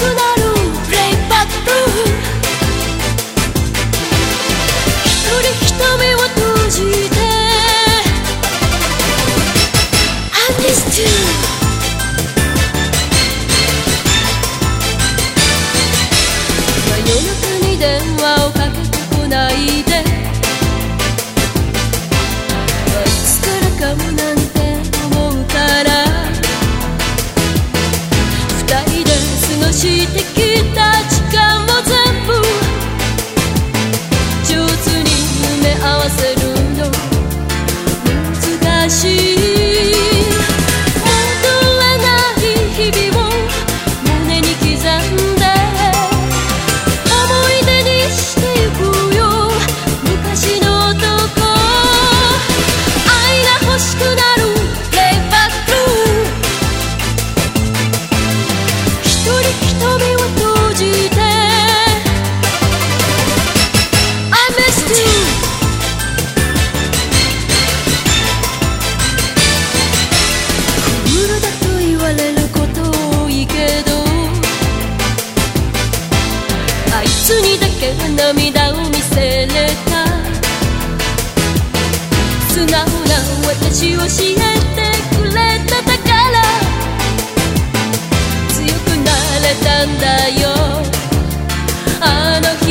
少ないしてきた涙を見せれた。素直な私を知えてくれただから強くなれたんだよ。あの日